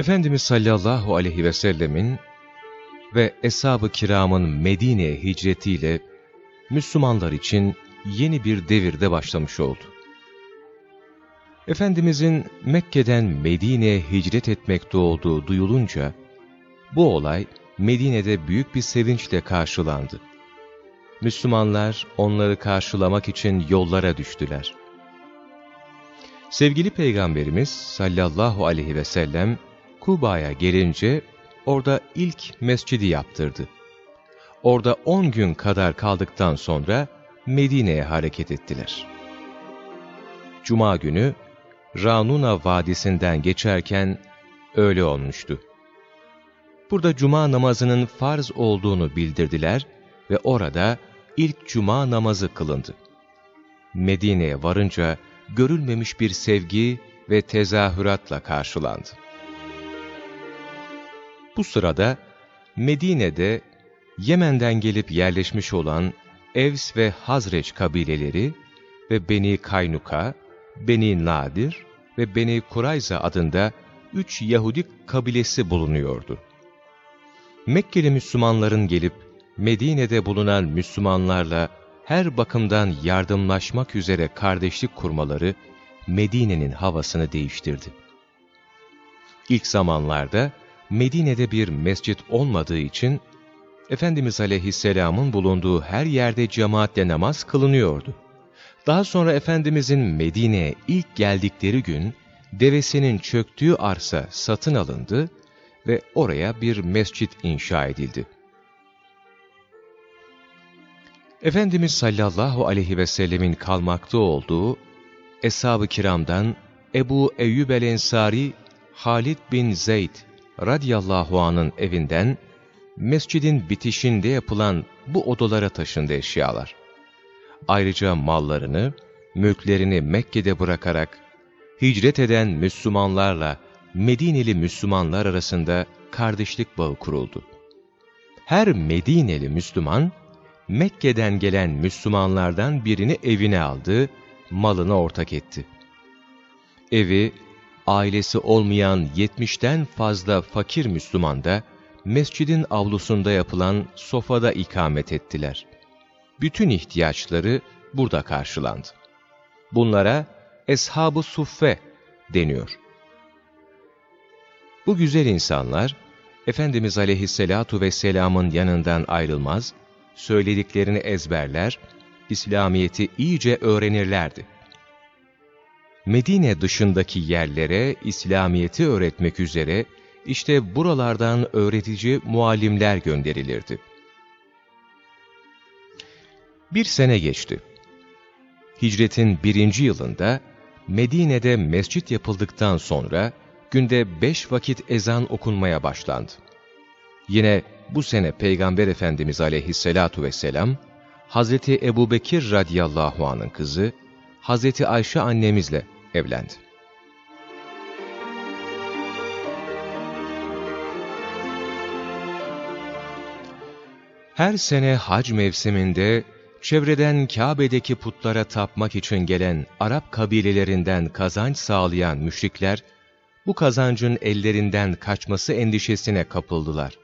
Efendimiz sallallahu aleyhi ve sellemin ve Eshab-ı Kiram'ın Medine'ye hicretiyle Müslümanlar için yeni bir devirde başlamış oldu. Efendimizin Mekke'den Medine'ye hicret etmekte olduğu duyulunca, bu olay Medine'de büyük bir sevinçle karşılandı. Müslümanlar onları karşılamak için yollara düştüler. Sevgili Peygamberimiz sallallahu aleyhi ve sellem Kuba'ya gelince orada ilk mescidi yaptırdı. Orada on gün kadar kaldıktan sonra Medine'ye hareket ettiler. Cuma günü Ranuna Vadisi'nden geçerken öyle olmuştu. Burada cuma namazının farz olduğunu bildirdiler ve orada ilk cuma namazı kılındı. Medine'ye varınca görülmemiş bir sevgi ve tezahüratla karşılandı. Bu sırada Medine'de Yemen'den gelip yerleşmiş olan Evs ve Hazreç kabileleri ve Beni Kaynuka, Beni Nadir ve Beni Kurayza adında üç Yahudi kabilesi bulunuyordu. Mekkeli Müslümanların gelip Medine'de bulunan Müslümanlarla her bakımdan yardımlaşmak üzere kardeşlik kurmaları Medine'nin havasını değiştirdi. İlk zamanlarda Medine'de bir mescit olmadığı için Efendimiz Aleyhisselam'ın bulunduğu her yerde cemaatle namaz kılınıyordu. Daha sonra Efendimizin Medine'ye ilk geldikleri gün devesinin çöktüğü arsa satın alındı ve oraya bir mescit inşa edildi. Efendimiz sallallahu aleyhi ve sellemin kalmakta olduğu Eshab-ı Kiram'dan Ebu Eyyub el-Ensari Halid bin Zeyd radiyallahu anın evinden mescidin bitişinde yapılan bu odalara taşındı eşyalar. Ayrıca mallarını, mülklerini Mekke'de bırakarak hicret eden Müslümanlarla Medineli Müslümanlar arasında kardeşlik bağı kuruldu. Her Medineli Müslüman, Mekke'den gelen Müslümanlardan birini evine aldı, malını ortak etti. Evi, ailesi olmayan yetmişten fazla fakir Müslüman da, mescidin avlusunda yapılan sofada ikamet ettiler. Bütün ihtiyaçları burada karşılandı. Bunlara Eshab-ı Suffe deniyor. Bu güzel insanlar, Efendimiz Aleyhisselatu Vesselam'ın yanından ayrılmaz, söylediklerini ezberler, İslamiyet'i iyice öğrenirlerdi. Medine dışındaki yerlere İslamiyet'i öğretmek üzere işte buralardan öğretici muallimler gönderilirdi. Bir sene geçti. Hicretin birinci yılında Medine'de mescit yapıldıktan sonra günde beş vakit ezan okunmaya başlandı. Yine bu sene Peygamber Efendimiz aleyhissalatu vesselam, Hazreti Ebu Bekir radiyallahu anh'ın kızı, Hazreti Ayşe annemizle evlendi. Her sene hac mevsiminde çevreden Kabe'deki putlara tapmak için gelen Arap kabilelerinden kazanç sağlayan müşrikler, bu kazancın ellerinden kaçması endişesine kapıldılar.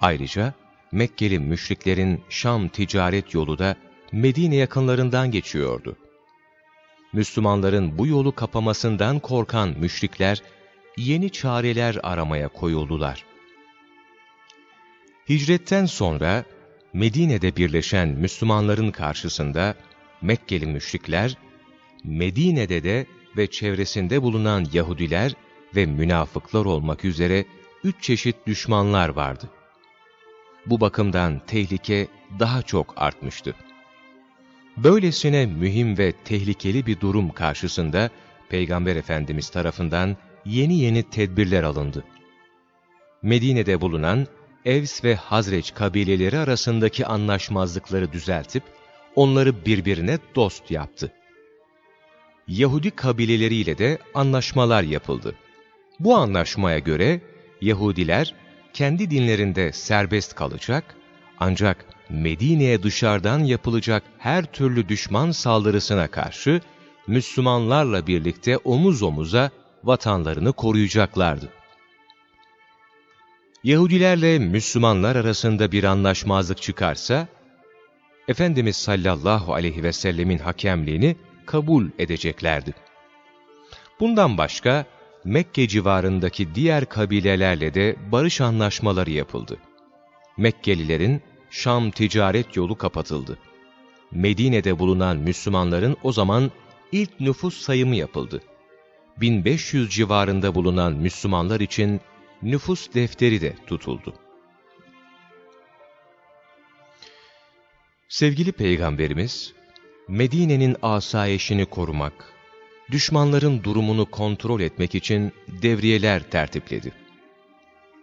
Ayrıca Mekkeli müşriklerin Şam ticaret yolu da Medine yakınlarından geçiyordu. Müslümanların bu yolu kapamasından korkan müşrikler, yeni çareler aramaya koyuldular. Hicretten sonra Medine'de birleşen Müslümanların karşısında Mekkeli müşrikler, Medine'de de ve çevresinde bulunan Yahudiler ve münafıklar olmak üzere üç çeşit düşmanlar vardı. Bu bakımdan tehlike daha çok artmıştı. Böylesine mühim ve tehlikeli bir durum karşısında Peygamber Efendimiz tarafından yeni yeni tedbirler alındı. Medine'de bulunan Evs ve Hazreç kabileleri arasındaki anlaşmazlıkları düzeltip onları birbirine dost yaptı. Yahudi kabileleriyle de anlaşmalar yapıldı. Bu anlaşmaya göre Yahudiler kendi dinlerinde serbest kalacak ancak Medine'ye dışarıdan yapılacak her türlü düşman saldırısına karşı Müslümanlarla birlikte omuz omuza vatanlarını koruyacaklardı. Yahudilerle Müslümanlar arasında bir anlaşmazlık çıkarsa, Efendimiz sallallahu aleyhi ve sellemin hakemliğini kabul edeceklerdi. Bundan başka Mekke civarındaki diğer kabilelerle de barış anlaşmaları yapıldı. Mekkelilerin Şam ticaret yolu kapatıldı. Medine'de bulunan Müslümanların o zaman ilk nüfus sayımı yapıldı. 1500 civarında bulunan Müslümanlar için nüfus defteri de tutuldu. Sevgili Peygamberimiz, Medine'nin asayişini korumak, düşmanların durumunu kontrol etmek için devriyeler tertipledi.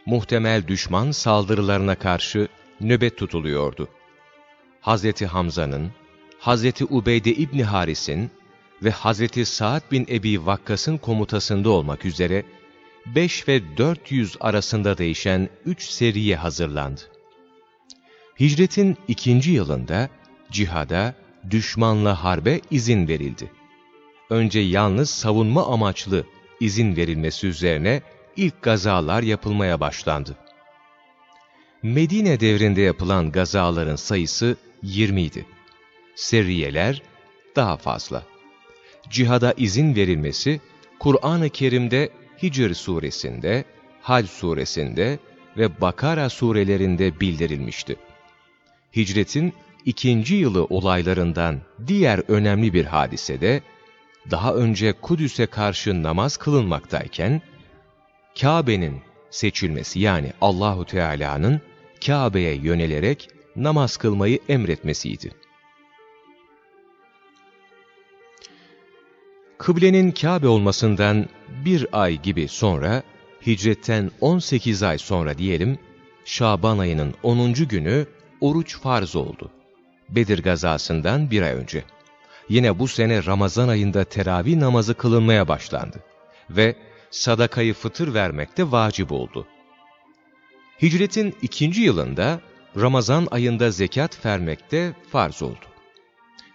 Muhtemel düşman saldırılarına karşı nöbet tutuluyordu. Hazreti Hamza'nın, Hazreti Ubeyde İbni Haris'in ve Hazreti Sa'd bin Ebi Vakkas'ın komutasında olmak üzere 5 ve 400 arasında değişen 3 seriye hazırlandı. Hicretin ikinci yılında cihada, düşmanla harbe izin verildi. Önce yalnız savunma amaçlı izin verilmesi üzerine ilk gazalar yapılmaya başlandı. Medine devrinde yapılan gazaların sayısı 20 idi. Seriyeler daha fazla. Cihada izin verilmesi, Kur'an-ı Kerim'de Hicr suresinde, Hal suresinde ve Bakara surelerinde bildirilmişti. Hicretin ikinci yılı olaylarından diğer önemli bir hadisede, daha önce Kudüs'e karşı namaz kılınmaktayken, Kabe'nin seçilmesi yani Allahu Teala'nın Kabe'ye yönelerek namaz kılmayı emretmesiydi. Kıblenin Kabe olmasından bir ay gibi sonra, hicretten 18 ay sonra diyelim, Şaban ayının 10. günü oruç farz oldu. Bedir gazasından bir ay önce. Yine bu sene Ramazan ayında teravih namazı kılınmaya başlandı. Ve sadakayı fıtır vermek de vacip oldu. Hicretin ikinci yılında Ramazan ayında zekat vermek de farz oldu.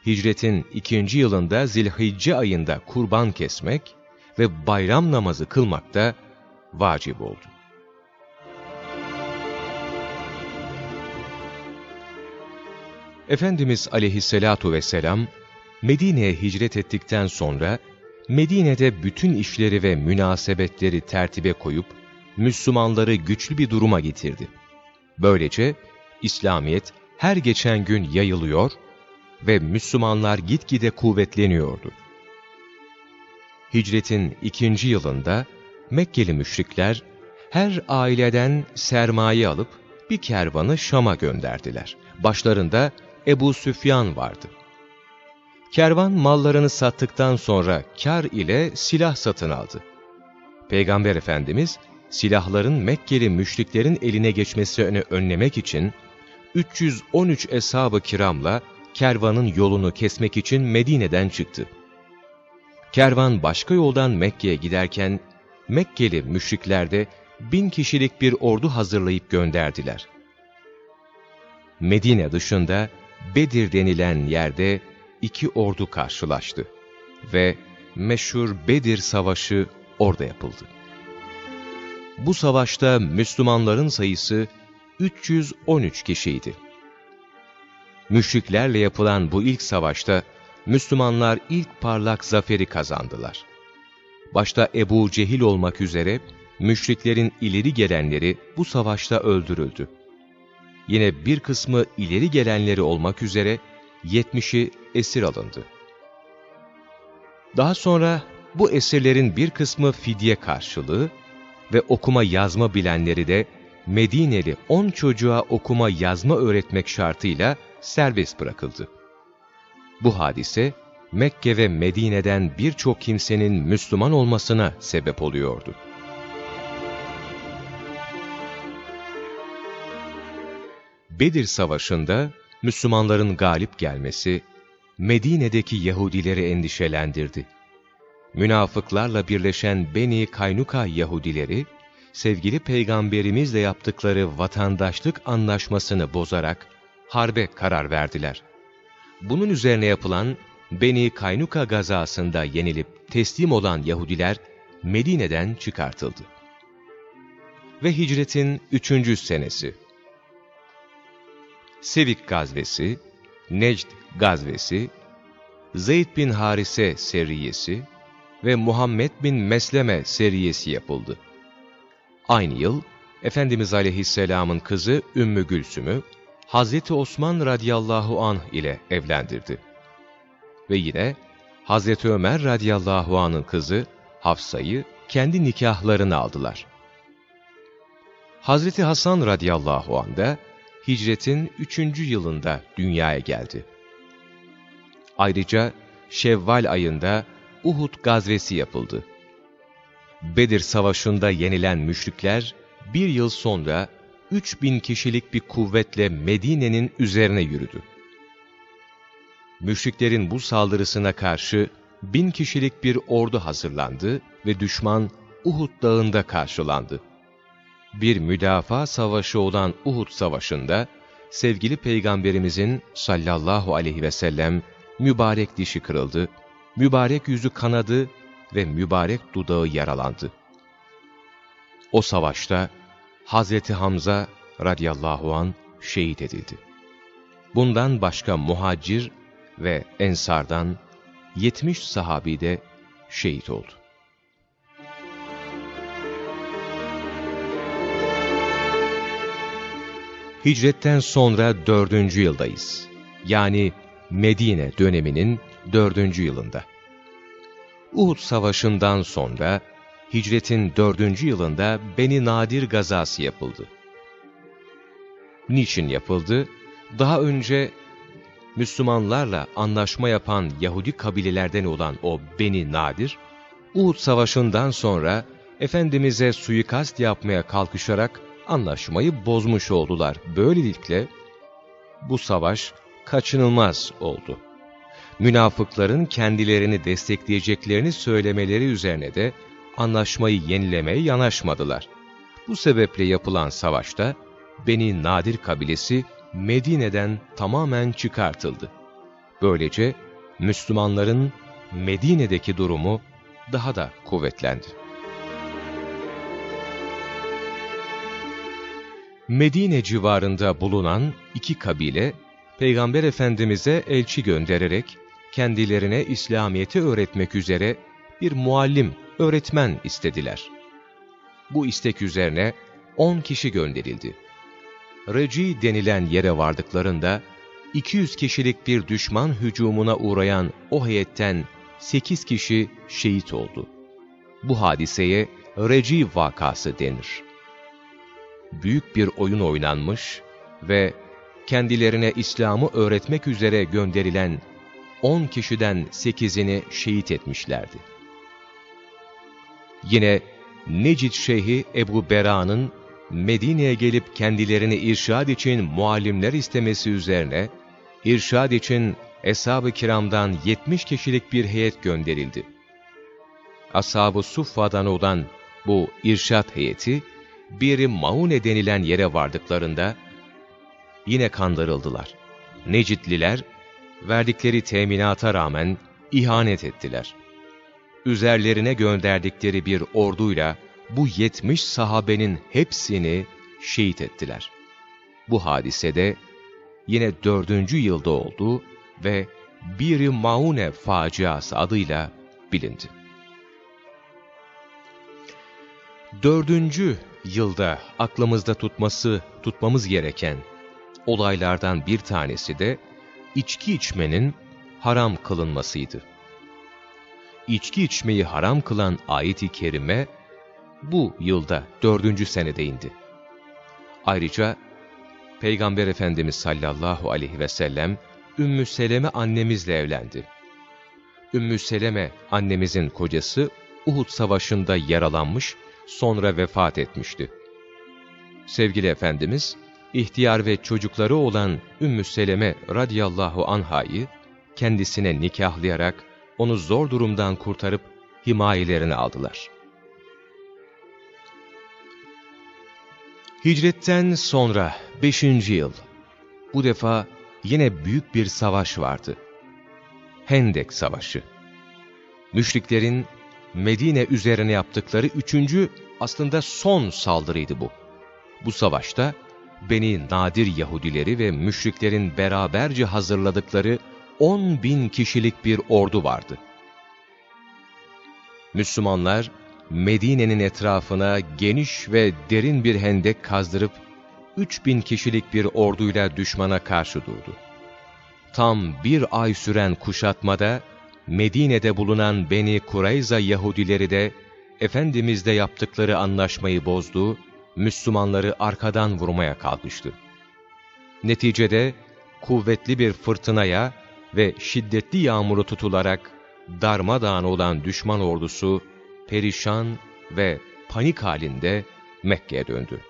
Hicretin ikinci yılında Zilhicce ayında kurban kesmek ve bayram namazı kılmak da vacip oldu. Efendimiz aleyhissalatu vesselam Medine'ye hicret ettikten sonra Medine'de bütün işleri ve münasebetleri tertibe koyup Müslümanları güçlü bir duruma getirdi. Böylece İslamiyet her geçen gün yayılıyor ve Müslümanlar gitgide kuvvetleniyordu. Hicretin ikinci yılında Mekkeli müşrikler her aileden sermaye alıp bir kervanı Şam'a gönderdiler. Başlarında Ebu Süfyan vardı. Kervan mallarını sattıktan sonra kar ile silah satın aldı. Peygamber Efendimiz silahların Mekkeli müşriklerin eline geçmesini önlemek için 313 eshab-ı kiramla kervanın yolunu kesmek için Medine'den çıktı. Kervan başka yoldan Mekke'ye giderken Mekkeli müşrikler de bin kişilik bir ordu hazırlayıp gönderdiler. Medine dışında Bedir denilen yerde iki ordu karşılaştı ve meşhur Bedir Savaşı orada yapıldı. Bu savaşta Müslümanların sayısı 313 kişiydi. Müşriklerle yapılan bu ilk savaşta Müslümanlar ilk parlak zaferi kazandılar. Başta Ebu Cehil olmak üzere müşriklerin ileri gelenleri bu savaşta öldürüldü. Yine bir kısmı ileri gelenleri olmak üzere 70'i esir alındı. Daha sonra bu esirlerin bir kısmı fidye karşılığı ve okuma yazma bilenleri de Medineli 10 çocuğa okuma yazma öğretmek şartıyla serbest bırakıldı. Bu hadise Mekke ve Medine'den birçok kimsenin Müslüman olmasına sebep oluyordu. Bedir Savaşı'nda Müslümanların galip gelmesi Medine'deki Yahudileri endişelendirdi. Münafıklarla birleşen Beni Kaynuka Yahudileri, sevgili peygamberimizle yaptıkları vatandaşlık anlaşmasını bozarak harbe karar verdiler. Bunun üzerine yapılan Beni Kaynuka gazasında yenilip teslim olan Yahudiler Medine'den çıkartıldı. ve hicretin üçüncü senesi. Sevik gazvesi, Necd gazvesi, Zeyd bin Harise seriyesi ve Muhammed bin Mesleme seriyesi yapıldı. Aynı yıl Efendimiz Aleyhisselam'ın kızı Ümmü Gülsüm'ü Hazreti Osman radıyallahu anh ile evlendirdi. Ve yine Hazreti Ömer radıyallahu anh'ın kızı Hafsa'yı kendi nikahlarını aldılar. Hazreti Hasan radıyallahu anh da hicretin üçüncü yılında dünyaya geldi. Ayrıca Şevval ayında Uhud gazvesi yapıldı. Bedir Savaşı'nda yenilen müşrikler bir yıl sonra 3000 kişilik bir kuvvetle Medine'nin üzerine yürüdü. Müşriklerin bu saldırısına karşı bin kişilik bir ordu hazırlandı ve düşman Uhud dağında karşılandı. Bir müdafaa savaşı olan Uhud savaşında sevgili peygamberimizin sallallahu aleyhi ve sellem mübarek dişi kırıldı, mübarek yüzü kanadı ve mübarek dudağı yaralandı. O savaşta Hazreti Hamza radıyallahu an şehit edildi. Bundan başka muhacir ve ensardan 70 sahabi de şehit oldu. Hicretten sonra dördüncü yıldayız. Yani Medine döneminin dördüncü yılında. Uhud Savaşı'ndan sonra hicretin dördüncü yılında Beni Nadir gazası yapıldı. Niçin yapıldı? Daha önce Müslümanlarla anlaşma yapan Yahudi kabilelerden olan o Beni Nadir, Uhud Savaşı'ndan sonra Efendimiz'e suikast yapmaya kalkışarak anlaşmayı bozmuş oldular. Böylelikle bu savaş kaçınılmaz oldu. Münafıkların kendilerini destekleyeceklerini söylemeleri üzerine de anlaşmayı yenilemeye yanaşmadılar. Bu sebeple yapılan savaşta Beni Nadir kabilesi Medine'den tamamen çıkartıldı. Böylece Müslümanların Medine'deki durumu daha da kuvvetlendi. Medine civarında bulunan iki kabile, Peygamber Efendimiz'e elçi göndererek kendilerine İslamiyet'i öğretmek üzere bir muallim, öğretmen istediler. Bu istek üzerine on kişi gönderildi. Reci denilen yere vardıklarında 200 kişilik bir düşman hücumuna uğrayan o heyetten 8 kişi şehit oldu. Bu hadiseye Reci vakası denir. Büyük bir oyun oynanmış ve kendilerine İslam'ı öğretmek üzere gönderilen 10 kişiden 8'ini şehit etmişlerdi. Yine Necid Şeyhi Ebu Bera'nın Medine'ye gelip kendilerini irşad için muallimler istemesi üzerine, irşad için Eshab-ı Kiram'dan 70 kişilik bir heyet gönderildi. Ashab-ı Suffa'dan olan bu irşat heyeti, biri Maune denilen yere vardıklarında, yine kandırıldılar. Necidliler, verdikleri teminata rağmen ihanet ettiler. Üzerlerine gönderdikleri bir orduyla, bu yetmiş sahabenin hepsini şehit ettiler. Bu hadisede yine dördüncü yılda oldu ve bir Maune faciası adıyla bilindi. Dördüncü yılda aklımızda tutması, tutmamız gereken olaylardan bir tanesi de içki içmenin haram kılınmasıydı. İçki içmeyi haram kılan ayet-i kerime, bu yılda dördüncü senede indi. Ayrıca Peygamber Efendimiz sallallahu aleyhi ve sellem Ümmü Seleme annemizle evlendi. Ümmü Seleme annemizin kocası Uhud savaşında yaralanmış, sonra vefat etmişti. Sevgili Efendimiz, ihtiyar ve çocukları olan Ümmü Seleme radıyallahu anhayı kendisine nikahlayarak onu zor durumdan kurtarıp himayelerine aldılar. Hicretten sonra 5. yıl. Bu defa yine büyük bir savaş vardı. Hendek Savaşı. Müşriklerin Medine üzerine yaptıkları üçüncü aslında son saldırıydı bu. Bu savaşta Beni Nadir Yahudileri ve müşriklerin beraberce hazırladıkları 10 bin kişilik bir ordu vardı. Müslümanlar Medine'nin etrafına geniş ve derin bir hendek kazdırıp 3 bin kişilik bir orduyla düşmana karşı durdu. Tam bir ay süren kuşatmada Medine'de bulunan Beni Kurayza Yahudileri de Efendimiz'de yaptıkları anlaşmayı bozdu, Müslümanları arkadan vurmaya kalkıştı. Neticede kuvvetli bir fırtınaya ve şiddetli yağmuru tutularak darmadağın olan düşman ordusu perişan ve panik halinde Mekke'ye döndü.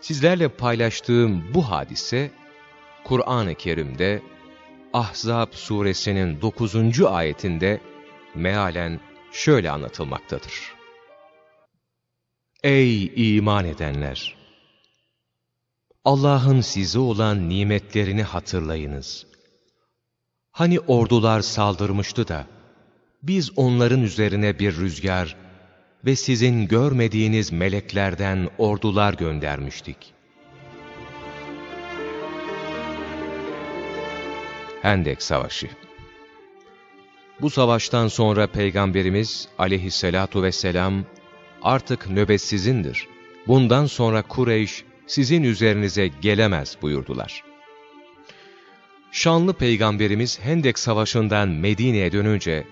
Sizlerle paylaştığım bu hadise Kur'an-ı Kerim'de Ahzab suresinin 9. ayetinde mealen şöyle anlatılmaktadır. Ey iman edenler! Allah'ın size olan nimetlerini hatırlayınız. Hani ordular saldırmıştı da, biz onların üzerine bir rüzgar ve sizin görmediğiniz meleklerden ordular göndermiştik. Hendek Savaşı Bu savaştan sonra Peygamberimiz aleyhissalatu vesselam artık nöbet sizindir. Bundan sonra Kureyş sizin üzerinize gelemez buyurdular. Şanlı Peygamberimiz Hendek Savaşı'ndan Medine'ye dönünce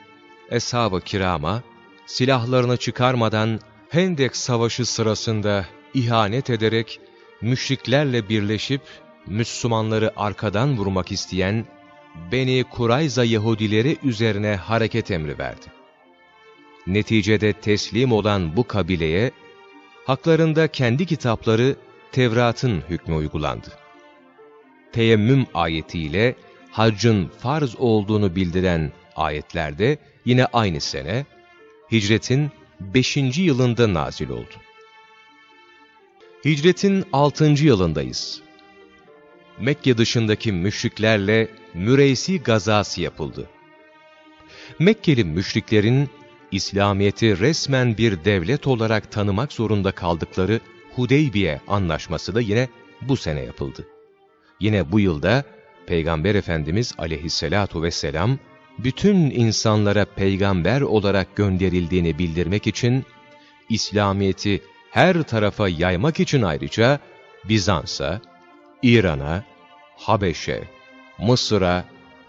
Eshab-ı Kiram'a silahlarını çıkarmadan Hendek Savaşı sırasında ihanet ederek müşriklerle birleşip Müslümanları arkadan vurmak isteyen Beni Kurayza Yahudileri üzerine hareket emri verdi. Neticede teslim olan bu kabileye, haklarında kendi kitapları Tevrat'ın hükmü uygulandı. Teyemmüm ayetiyle haccın farz olduğunu bildiren ayetlerde yine aynı sene, hicretin 5. yılında nazil oldu. Hicretin 6. yılındayız. Mekke dışındaki müşriklerle Müreysi gazası yapıldı. Mekkeli müşriklerin İslamiyet'i resmen bir devlet olarak tanımak zorunda kaldıkları Hudeybiye anlaşması da yine bu sene yapıldı. Yine bu yılda Peygamber Efendimiz aleyhissalatu vesselam bütün insanlara peygamber olarak gönderildiğini bildirmek için, İslamiyet'i her tarafa yaymak için ayrıca Bizans'a, İran'a, Habeş'e, Mısır'a,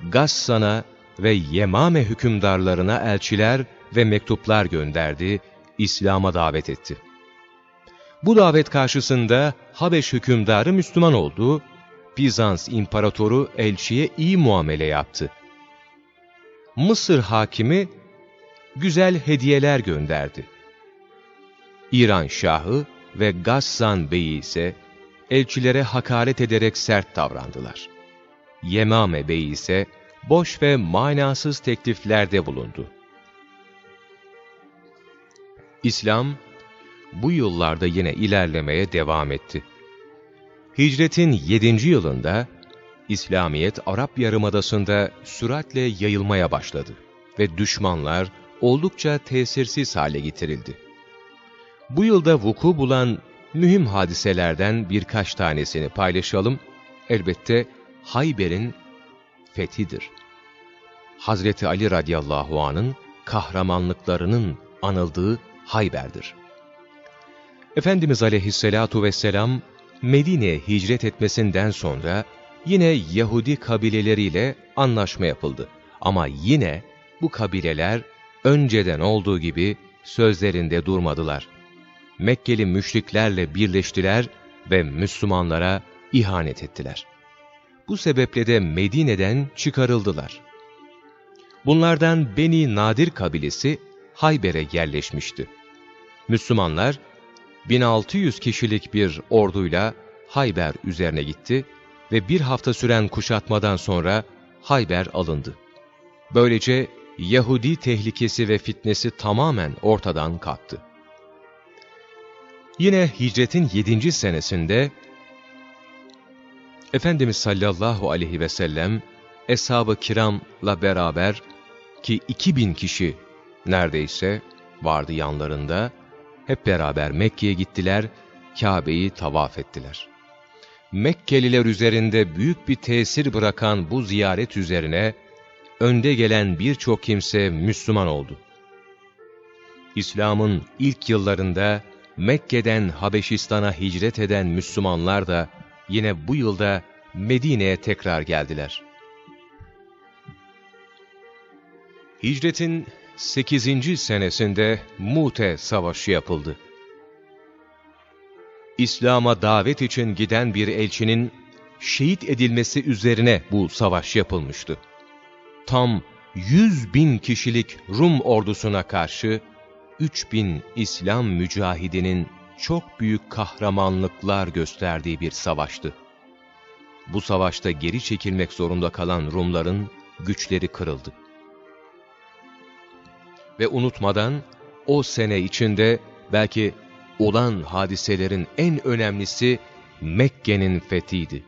Gassan'a ve Yemame hükümdarlarına elçiler ve mektuplar gönderdi, İslam'a davet etti. Bu davet karşısında Habeş hükümdarı Müslüman oldu, Bizans imparatoru elçiye iyi muamele yaptı. Mısır hakimi güzel hediyeler gönderdi. İran Şahı ve Gassan Bey'i ise elçilere hakaret ederek sert davrandılar. Yemame Bey ise boş ve manasız tekliflerde bulundu. İslam bu yıllarda yine ilerlemeye devam etti. Hicretin 7. yılında İslamiyet Arap Yarımadası'nda süratle yayılmaya başladı ve düşmanlar oldukça tesirsiz hale getirildi. Bu yılda vuku bulan mühim hadiselerden birkaç tanesini paylaşalım. Elbette Hayber'in fethidir. Hazreti Ali radıyallahu anın kahramanlıklarının anıldığı Hayber'dir. Efendimiz aleyhissalatu vesselam Medine'ye hicret etmesinden sonra yine Yahudi kabileleriyle anlaşma yapıldı. Ama yine bu kabileler önceden olduğu gibi sözlerinde durmadılar. Mekkeli müşriklerle birleştiler ve Müslümanlara ihanet ettiler. Bu sebeple de Medine'den çıkarıldılar. Bunlardan Beni Nadir kabilesi Hayber'e yerleşmişti. Müslümanlar 1600 kişilik bir orduyla Hayber üzerine gitti ve bir hafta süren kuşatmadan sonra Hayber alındı. Böylece Yahudi tehlikesi ve fitnesi tamamen ortadan kalktı. Yine hicretin 7. senesinde Efendimiz sallallahu aleyhi ve sellem Eshab-ı kiramla beraber ki 2000 kişi neredeyse vardı yanlarında. Hep beraber Mekke'ye gittiler, Kabe'yi tavaf ettiler. Mekkeliler üzerinde büyük bir tesir bırakan bu ziyaret üzerine önde gelen birçok kimse Müslüman oldu. İslam'ın ilk yıllarında Mekke'den Habeşistan'a hicret eden Müslümanlar da yine bu yılda Medine'ye tekrar geldiler. Hicretin 8. senesinde Mute Savaşı yapıldı. İslam'a davet için giden bir elçinin şehit edilmesi üzerine bu savaş yapılmıştı. Tam 100 bin kişilik Rum ordusuna karşı 3 bin İslam mücahidinin çok büyük kahramanlıklar gösterdiği bir savaştı. Bu savaşta geri çekilmek zorunda kalan Rumların güçleri kırıldı. Ve unutmadan o sene içinde belki olan hadiselerin en önemlisi Mekke'nin fethiydi.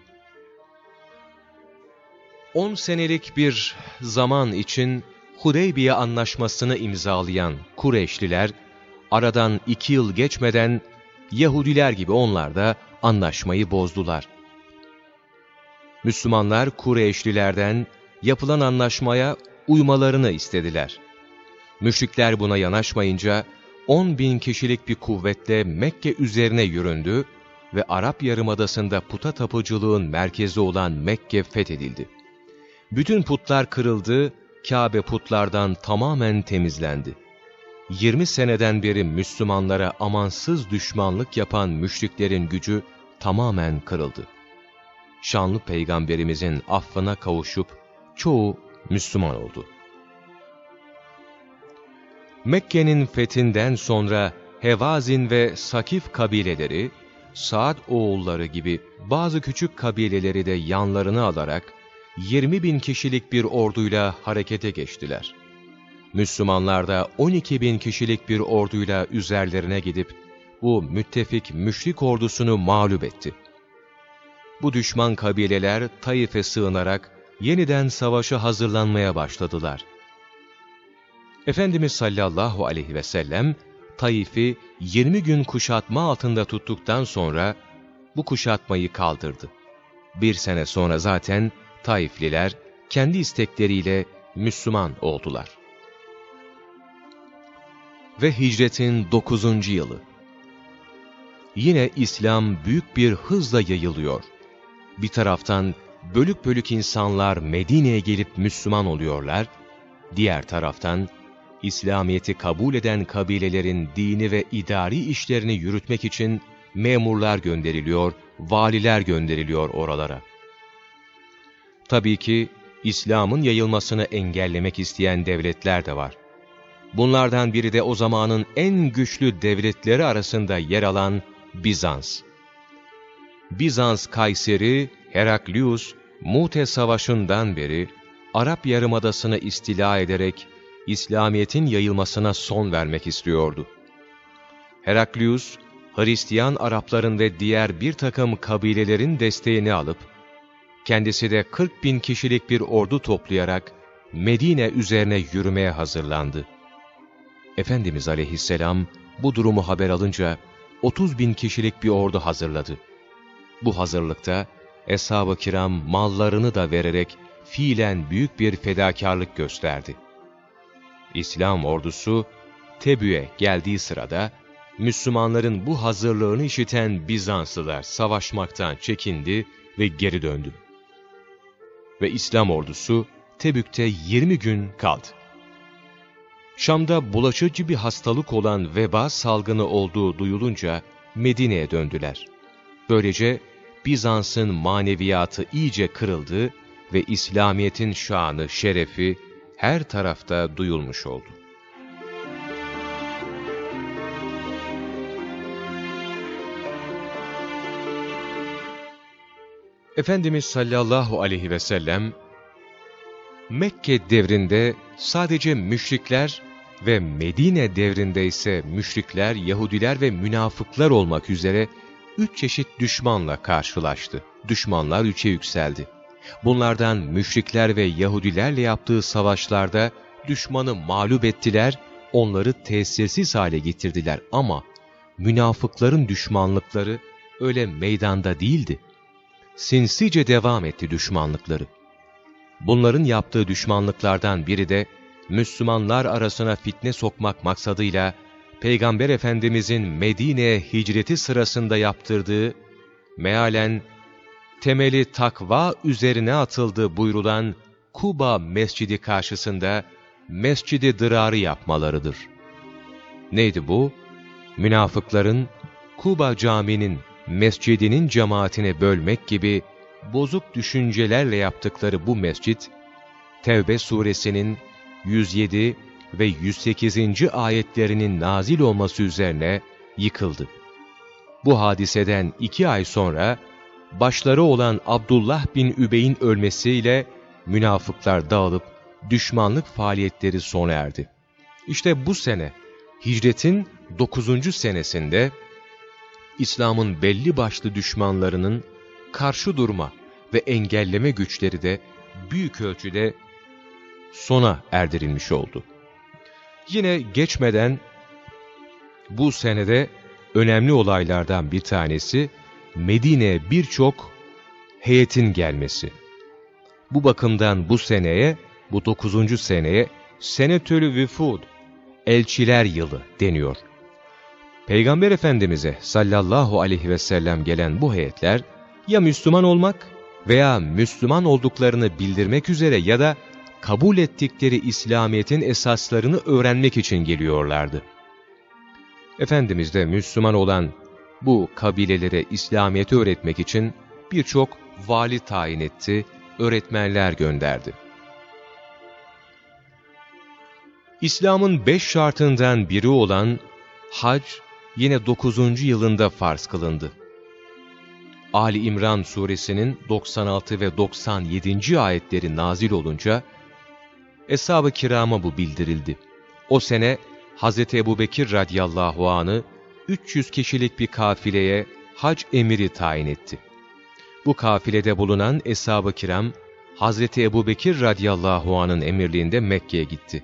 10 senelik bir zaman için Hudeybiye anlaşmasını imzalayan Kureyşliler, aradan iki yıl geçmeden Yahudiler gibi onlar da anlaşmayı bozdular. Müslümanlar Kureyşlilerden yapılan anlaşmaya uymalarını istediler. Müşrikler buna yanaşmayınca 10 bin kişilik bir kuvvetle Mekke üzerine yüründü ve Arap Yarımadası'nda puta tapıcılığın merkezi olan Mekke fethedildi. Bütün putlar kırıldı, Kabe putlardan tamamen temizlendi. 20 seneden beri Müslümanlara amansız düşmanlık yapan müşriklerin gücü tamamen kırıldı. Şanlı peygamberimizin affına kavuşup çoğu Müslüman oldu. Mekke'nin fethinden sonra Hevazin ve Sakif kabileleri, Saad oğulları gibi bazı küçük kabileleri de yanlarına alarak 20 bin kişilik bir orduyla harekete geçtiler. Müslümanlar da 12 bin kişilik bir orduyla üzerlerine gidip bu müttefik müşrik ordusunu mağlup etti. Bu düşman kabileler Taif'e sığınarak yeniden savaşa hazırlanmaya başladılar. Efendimiz sallallahu aleyhi ve sellem Taif'i 20 gün kuşatma altında tuttuktan sonra bu kuşatmayı kaldırdı. Bir sene sonra zaten Taifliler kendi istekleriyle Müslüman oldular. Ve hicretin 9. yılı. Yine İslam büyük bir hızla yayılıyor. Bir taraftan bölük bölük insanlar Medine'ye gelip Müslüman oluyorlar, diğer taraftan İslamiyet'i kabul eden kabilelerin dini ve idari işlerini yürütmek için memurlar gönderiliyor, valiler gönderiliyor oralara. Tabii ki İslam'ın yayılmasını engellemek isteyen devletler de var. Bunlardan biri de o zamanın en güçlü devletleri arasında yer alan Bizans. Bizans Kayseri, Heraklius, Mute Savaşı'ndan beri Arap Yarımadası'nı istila ederek İslamiyet'in yayılmasına son vermek istiyordu. Heraklius, Hristiyan Arapların ve diğer bir takım kabilelerin desteğini alıp, kendisi de 40 bin kişilik bir ordu toplayarak Medine üzerine yürümeye hazırlandı. Efendimiz aleyhisselam bu durumu haber alınca 30 bin kişilik bir ordu hazırladı. Bu hazırlıkta Eshab-ı Kiram mallarını da vererek fiilen büyük bir fedakarlık gösterdi. İslam ordusu Tebü'ye geldiği sırada Müslümanların bu hazırlığını işiten Bizanslılar savaşmaktan çekindi ve geri döndü. Ve İslam ordusu Tebük'te 20 gün kaldı. Şam'da bulaşıcı bir hastalık olan veba salgını olduğu duyulunca Medine'ye döndüler. Böylece Bizans'ın maneviyatı iyice kırıldı ve İslamiyet'in şanı, şerefi her tarafta duyulmuş oldu. Efendimiz sallallahu aleyhi ve sellem, Mekke devrinde sadece müşrikler ve Medine devrinde ise müşrikler, Yahudiler ve münafıklar olmak üzere üç çeşit düşmanla karşılaştı. Düşmanlar üçe yükseldi. Bunlardan müşrikler ve Yahudilerle yaptığı savaşlarda düşmanı mağlup ettiler onları tesirsiz hale getirdiler ama münafıkların düşmanlıkları öyle meydanda değildi. Sinsice devam etti düşmanlıkları. Bunların yaptığı düşmanlıklardan biri de Müslümanlar arasına fitne sokmak maksadıyla Peygamber Efendimizin Medine'ye hicreti sırasında yaptırdığı, mealen temeli takva üzerine atıldığı buyrulan Kuba Mescidi karşısında Mescidi Dırarı yapmalarıdır. Neydi bu? Münafıkların Kuba Camii'nin mescidinin cemaatine bölmek gibi bozuk düşüncelerle yaptıkları bu mescit, Tevbe suresinin 107 ve 108. ayetlerinin nazil olması üzerine yıkıldı. Bu hadiseden iki ay sonra, başları olan Abdullah bin Übey'in ölmesiyle münafıklar dağılıp düşmanlık faaliyetleri sona erdi. İşte bu sene, hicretin 9. senesinde, İslam'ın belli başlı düşmanlarının karşı durma ve engelleme güçleri de büyük ölçüde sona erdirilmiş oldu. Yine geçmeden bu senede önemli olaylardan bir tanesi Medine'ye birçok heyetin gelmesi. Bu bakımdan bu seneye, bu dokuzuncu seneye Senetölü Vüfud, Elçiler Yılı deniyor. Peygamber Efendimiz'e sallallahu aleyhi ve sellem gelen bu heyetler ya Müslüman olmak veya Müslüman olduklarını bildirmek üzere ya da kabul ettikleri İslamiyet'in esaslarını öğrenmek için geliyorlardı. Efendimiz de Müslüman olan bu kabilelere İslamiyet'i öğretmek için birçok vali tayin etti, öğretmenler gönderdi. İslam'ın beş şartından biri olan hac yine 9. yılında farz kılındı. Ali İmran suresinin 96 ve 97. ayetleri nazil olunca, Eshab-ı kirama bu bildirildi. O sene Hz. Ebu Bekir radiyallahu anı 300 kişilik bir kafileye hac emiri tayin etti. Bu kafilede bulunan Eshab-ı kiram, Hz. Ebu Bekir radiyallahu anın emirliğinde Mekke'ye gitti.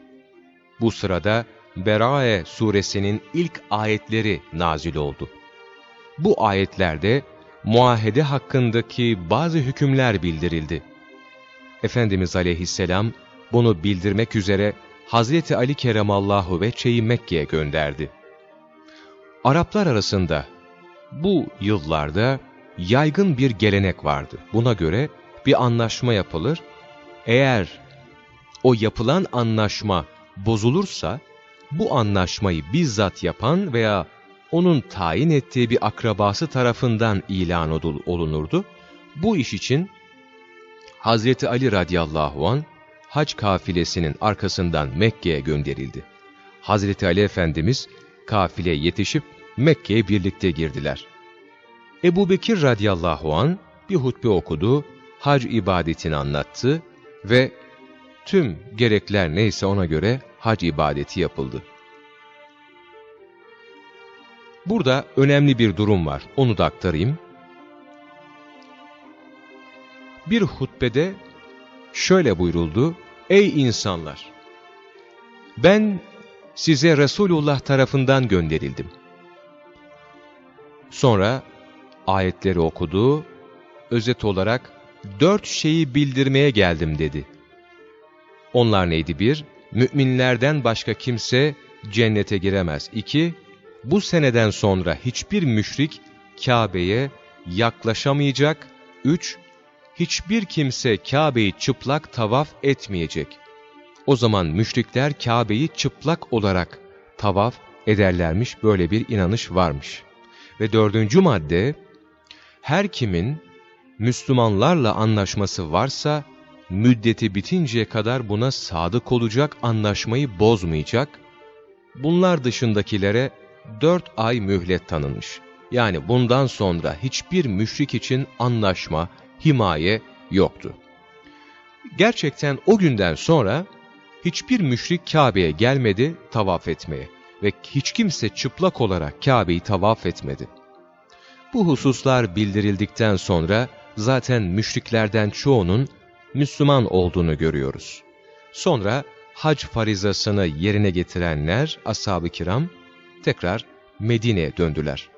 Bu sırada Berae suresinin ilk ayetleri nazil oldu. Bu ayetlerde muahede hakkındaki bazı hükümler bildirildi. Efendimiz aleyhisselam bunu bildirmek üzere Hazreti Ali Keremallahu Veçe'yi Mekke'ye gönderdi. Araplar arasında bu yıllarda yaygın bir gelenek vardı. Buna göre bir anlaşma yapılır. Eğer o yapılan anlaşma bozulursa, bu anlaşmayı bizzat yapan veya onun tayin ettiği bir akrabası tarafından ilan olunurdu. Bu iş için Hazreti Ali radıyallahu an hac kafilesinin arkasından Mekke'ye gönderildi. Hazreti Ali Efendimiz kafile yetişip Mekke'ye birlikte girdiler. Ebu Bekir radıyallahu an bir hutbe okudu, hac ibadetini anlattı ve tüm gerekler neyse ona göre hac ibadeti yapıldı. Burada önemli bir durum var, onu da aktarayım. Bir hutbede şöyle buyuruldu, Ey insanlar! Ben size Resulullah tarafından gönderildim. Sonra ayetleri okudu, özet olarak dört şeyi bildirmeye geldim dedi. Onlar neydi? Bir, müminlerden başka kimse cennete giremez. İki, bu seneden sonra hiçbir müşrik Kabe'ye yaklaşamayacak. Üç, hiçbir kimse Kabe'yi çıplak tavaf etmeyecek. O zaman müşrikler Kabe'yi çıplak olarak tavaf ederlermiş, böyle bir inanış varmış. Ve dördüncü madde, her kimin Müslümanlarla anlaşması varsa, müddeti bitinceye kadar buna sadık olacak, anlaşmayı bozmayacak. Bunlar dışındakilere dört ay mühlet tanınmış. Yani bundan sonra hiçbir müşrik için anlaşma, himaye yoktu. Gerçekten o günden sonra hiçbir müşrik Kabe'ye gelmedi tavaf etmeye ve hiç kimse çıplak olarak Kabe'yi tavaf etmedi. Bu hususlar bildirildikten sonra zaten müşriklerden çoğunun Müslüman olduğunu görüyoruz. Sonra hac farizasını yerine getirenler, ashab-ı kiram, tekrar Medine'ye döndüler.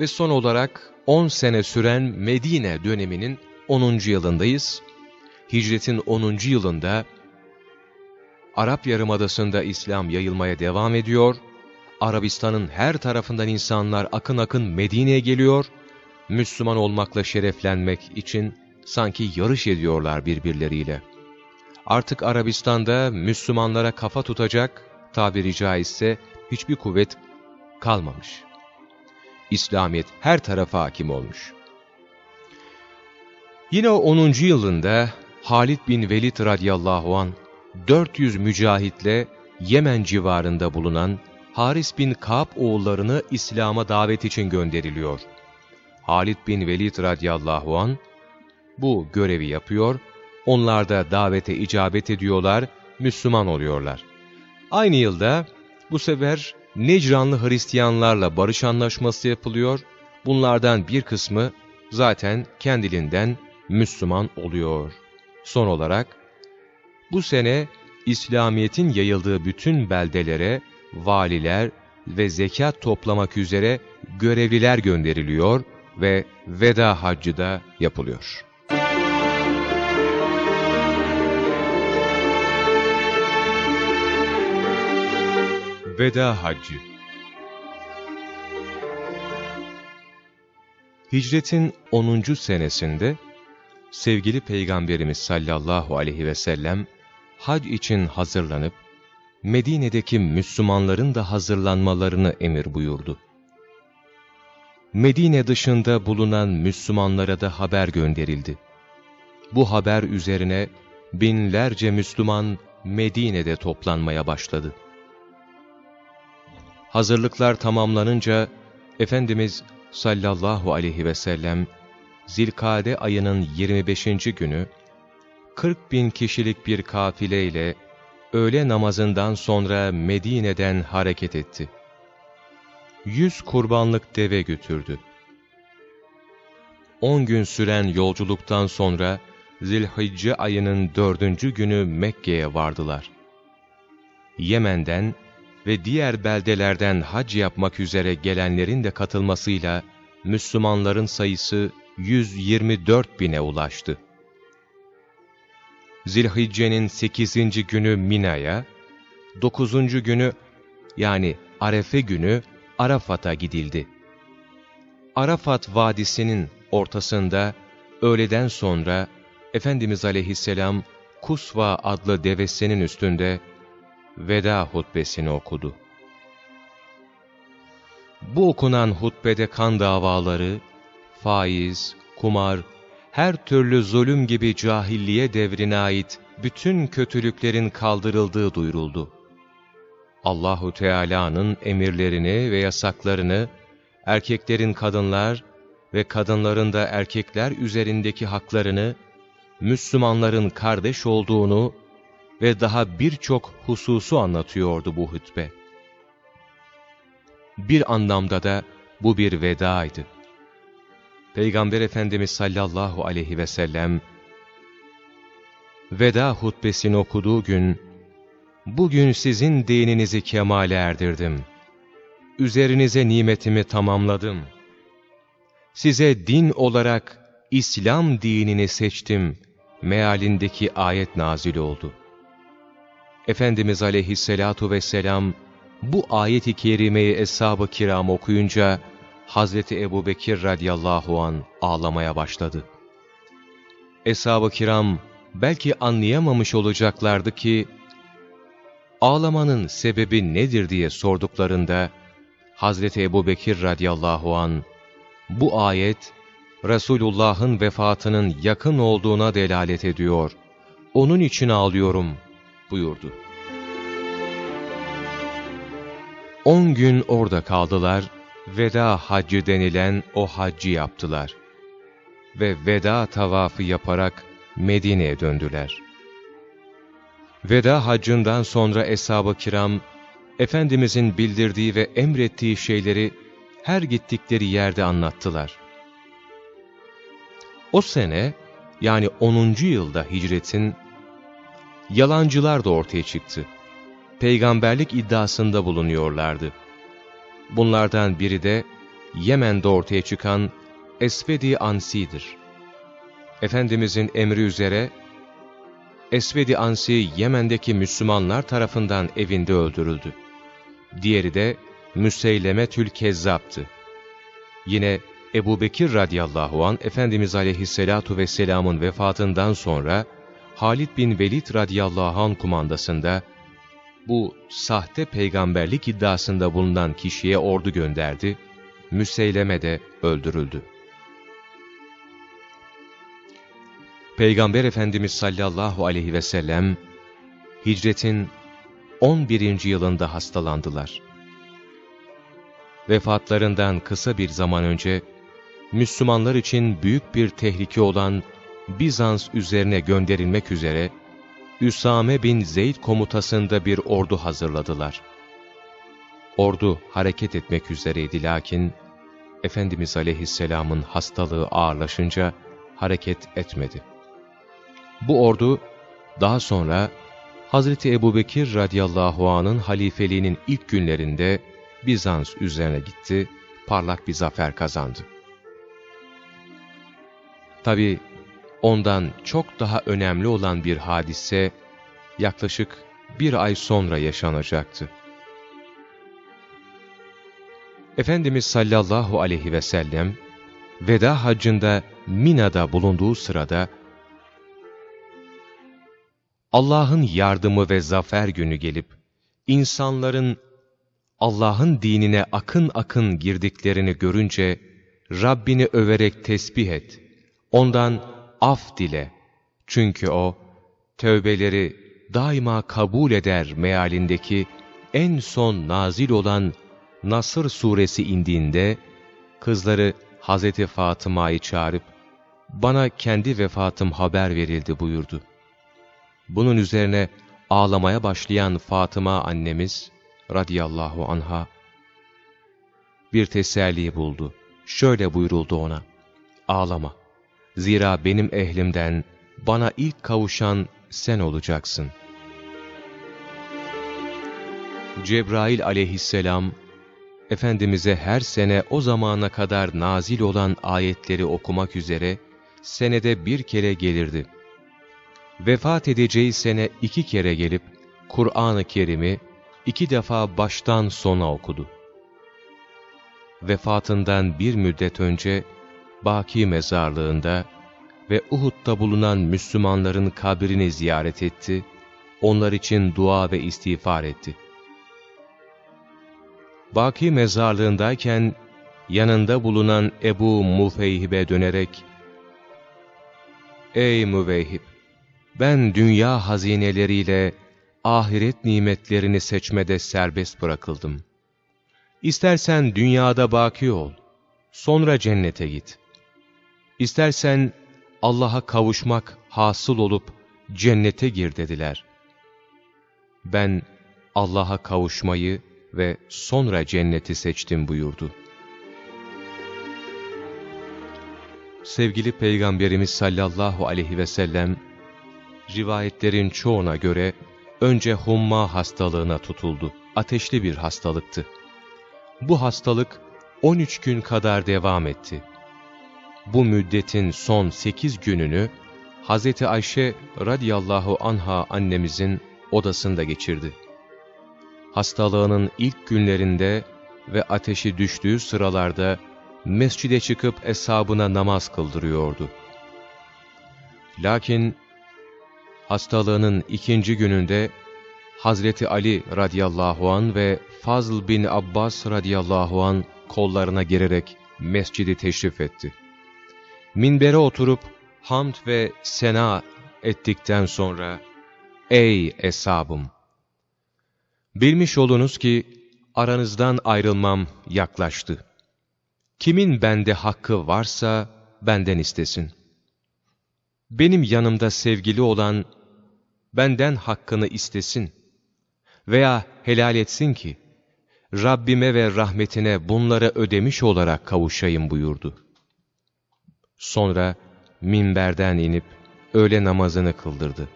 Ve son olarak 10 sene süren Medine döneminin 10. yılındayız. Hicretin 10. yılında Arap Yarımadası'nda İslam yayılmaya devam ediyor. Arabistan'ın her tarafından insanlar akın akın Medine'ye geliyor. Müslüman olmakla şereflenmek için sanki yarış ediyorlar birbirleriyle. Artık Arabistan'da Müslümanlara kafa tutacak, tabiri caizse hiçbir kuvvet kalmamış. İslamiyet her tarafa hakim olmuş. Yine o 10. yılında Halid bin Velid radıyallahu an 400 mücahitle Yemen civarında bulunan Haris bin Ka'b oğullarını İslam'a davet için gönderiliyor. Halid bin Velid radıyallahu an bu görevi yapıyor, onlar da davete icabet ediyorlar, Müslüman oluyorlar. Aynı yılda bu sefer Necranlı Hristiyanlarla barış anlaşması yapılıyor, bunlardan bir kısmı zaten kendiliğinden Müslüman oluyor. Son olarak, bu sene İslamiyet'in yayıldığı bütün beldelere valiler ve zekat toplamak üzere görevliler gönderiliyor ve veda haccı da yapılıyor. Veda Haccı Hicretin 10. senesinde sevgili Peygamberimiz sallallahu aleyhi ve sellem hac için hazırlanıp Medine'deki Müslümanların da hazırlanmalarını emir buyurdu. Medine dışında bulunan Müslümanlara da haber gönderildi. Bu haber üzerine binlerce Müslüman Medine'de toplanmaya başladı. Hazırlıklar tamamlanınca Efendimiz sallallahu aleyhi ve sellem Zilkade ayının 25. günü 40 bin kişilik bir kafileyle öğle namazından sonra Medine'den hareket etti. Yüz kurbanlık deve götürdü. On gün süren yolculuktan sonra Zilhicce ayının dördüncü günü Mekke'ye vardılar. Yemen'den ve diğer beldelerden hac yapmak üzere gelenlerin de katılmasıyla Müslümanların sayısı 124 bine ulaştı. Zilhicce'nin 8. günü Mina'ya, 9. günü yani Arefe günü Arafat'a gidildi. Arafat Vadisi'nin ortasında öğleden sonra Efendimiz Aleyhisselam Kusva adlı devesinin üstünde veda hutbesini okudu. Bu okunan hutbede kan davaları, faiz, kumar, her türlü zulüm gibi cahilliye devrine ait bütün kötülüklerin kaldırıldığı duyuruldu. Allahu Teala'nın emirlerini ve yasaklarını erkeklerin kadınlar ve kadınların da erkekler üzerindeki haklarını, Müslümanların kardeş olduğunu ve daha birçok hususu anlatıyordu bu hutbe. Bir anlamda da bu bir vedaydı. Peygamber Efendimiz sallallahu aleyhi ve sellem, veda hutbesini okuduğu gün, bugün sizin dininizi kemale erdirdim. Üzerinize nimetimi tamamladım. Size din olarak İslam dinini seçtim. Mealindeki ayet nazil oldu. Efendimiz aleyhissalatu vesselam bu ayet-i kerimeyi eshab-ı kiram okuyunca Hazreti Ebu Bekir radiyallahu an ağlamaya başladı. Eshab-ı kiram belki anlayamamış olacaklardı ki ağlamanın sebebi nedir diye sorduklarında Hazreti Ebu Bekir radiyallahu an bu ayet Resulullah'ın vefatının yakın olduğuna delalet ediyor. Onun için ağlıyorum buyurdu. On gün orada kaldılar, veda haccı denilen o haccı yaptılar. Ve veda tavafı yaparak Medine'ye döndüler. Veda haccından sonra Eshab-ı Kiram, Efendimizin bildirdiği ve emrettiği şeyleri her gittikleri yerde anlattılar. O sene, yani 10. yılda hicretin yalancılar da ortaya çıktı. Peygamberlik iddiasında bulunuyorlardı. Bunlardan biri de Yemen'de ortaya çıkan Esvedi Ansi'dir. Efendimizin emri üzere Esvedi Ansi Yemen'deki Müslümanlar tarafından evinde öldürüldü. Diğeri de Müseyleme Tül Kezzap'tı. Yine Ebu Bekir radıyallahu an Efendimiz aleyhisselatu vesselamın vefatından sonra Halid bin Velid radıyallahu an kumandasında bu sahte peygamberlik iddiasında bulunan kişiye ordu gönderdi, Müseyleme de öldürüldü. Peygamber Efendimiz sallallahu aleyhi ve sellem, hicretin 11. yılında hastalandılar. Vefatlarından kısa bir zaman önce, Müslümanlar için büyük bir tehlike olan Bizans üzerine gönderilmek üzere, Üsame bin Zeyd komutasında bir ordu hazırladılar. Ordu hareket etmek üzereydi lakin, Efendimiz aleyhisselamın hastalığı ağırlaşınca hareket etmedi. Bu ordu daha sonra Hazreti Ebubekir radıyallahu anın halifeliğinin ilk günlerinde Bizans üzerine gitti, parlak bir zafer kazandı. Tabi ondan çok daha önemli olan bir hadise yaklaşık bir ay sonra yaşanacaktı. Efendimiz sallallahu aleyhi ve sellem veda haccında Mina'da bulunduğu sırada Allah'ın yardımı ve zafer günü gelip insanların Allah'ın dinine akın akın girdiklerini görünce Rabbini överek tesbih et. Ondan af dile. Çünkü o tövbeleri daima kabul eder mealindeki en son nazil olan Nasır suresi indiğinde kızları Hazreti Fatıma'yı çağırıp bana kendi vefatım haber verildi buyurdu. Bunun üzerine ağlamaya başlayan Fatıma annemiz radıyallahu anha bir teselli buldu. Şöyle buyuruldu ona, ağlama. Zira benim ehlimden bana ilk kavuşan sen olacaksın. Cebrail aleyhisselam, Efendimiz'e her sene o zamana kadar nazil olan ayetleri okumak üzere senede bir kere gelirdi. Vefat edeceği sene iki kere gelip Kur'an-ı Kerim'i iki defa baştan sona okudu. Vefatından bir müddet önce Baki mezarlığında ve Uhud'da bulunan Müslümanların kabrini ziyaret etti, onlar için dua ve istiğfar etti. Baki mezarlığındayken yanında bulunan Ebu Mufeyhib'e dönerek, Ey Müveyhib! Ben dünya hazineleriyle ahiret nimetlerini seçmede serbest bırakıldım. İstersen dünyada baki ol, sonra cennete git. İstersen Allah'a kavuşmak hasıl olup cennete gir dediler. Ben Allah'a kavuşmayı ve sonra cenneti seçtim buyurdu. Sevgili Peygamberimiz sallallahu aleyhi ve sellem, rivayetlerin çoğuna göre önce humma hastalığına tutuldu. Ateşli bir hastalıktı. Bu hastalık 13 gün kadar devam etti. Bu müddetin son 8 gününü Hz. Ayşe radiyallahu anha annemizin odasında geçirdi. Hastalığının ilk günlerinde ve ateşi düştüğü sıralarda mescide çıkıp eshabına namaz kıldırıyordu. Lakin hastalığının ikinci gününde Hazreti Ali radıyallahu an ve Fazl bin Abbas radıyallahu an kollarına girerek mescidi teşrif etti. Minbere oturup hamd ve sena ettikten sonra, Ey eshabım! Bilmiş olunuz ki aranızdan ayrılmam yaklaştı. Kimin bende hakkı varsa benden istesin. Benim yanımda sevgili olan benden hakkını istesin veya helal etsin ki Rabbime ve rahmetine bunları ödemiş olarak kavuşayım buyurdu. Sonra minberden inip öğle namazını kıldırdı.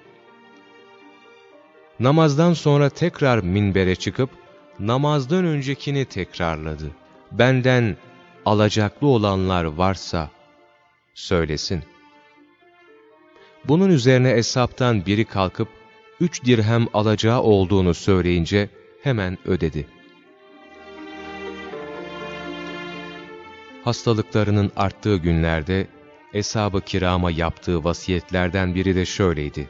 Namazdan sonra tekrar minbere çıkıp, namazdan öncekini tekrarladı. Benden alacaklı olanlar varsa söylesin. Bunun üzerine hesaptan biri kalkıp, üç dirhem alacağı olduğunu söyleyince hemen ödedi. Hastalıklarının arttığı günlerde, Eshab-ı kirama yaptığı vasiyetlerden biri de şöyleydi.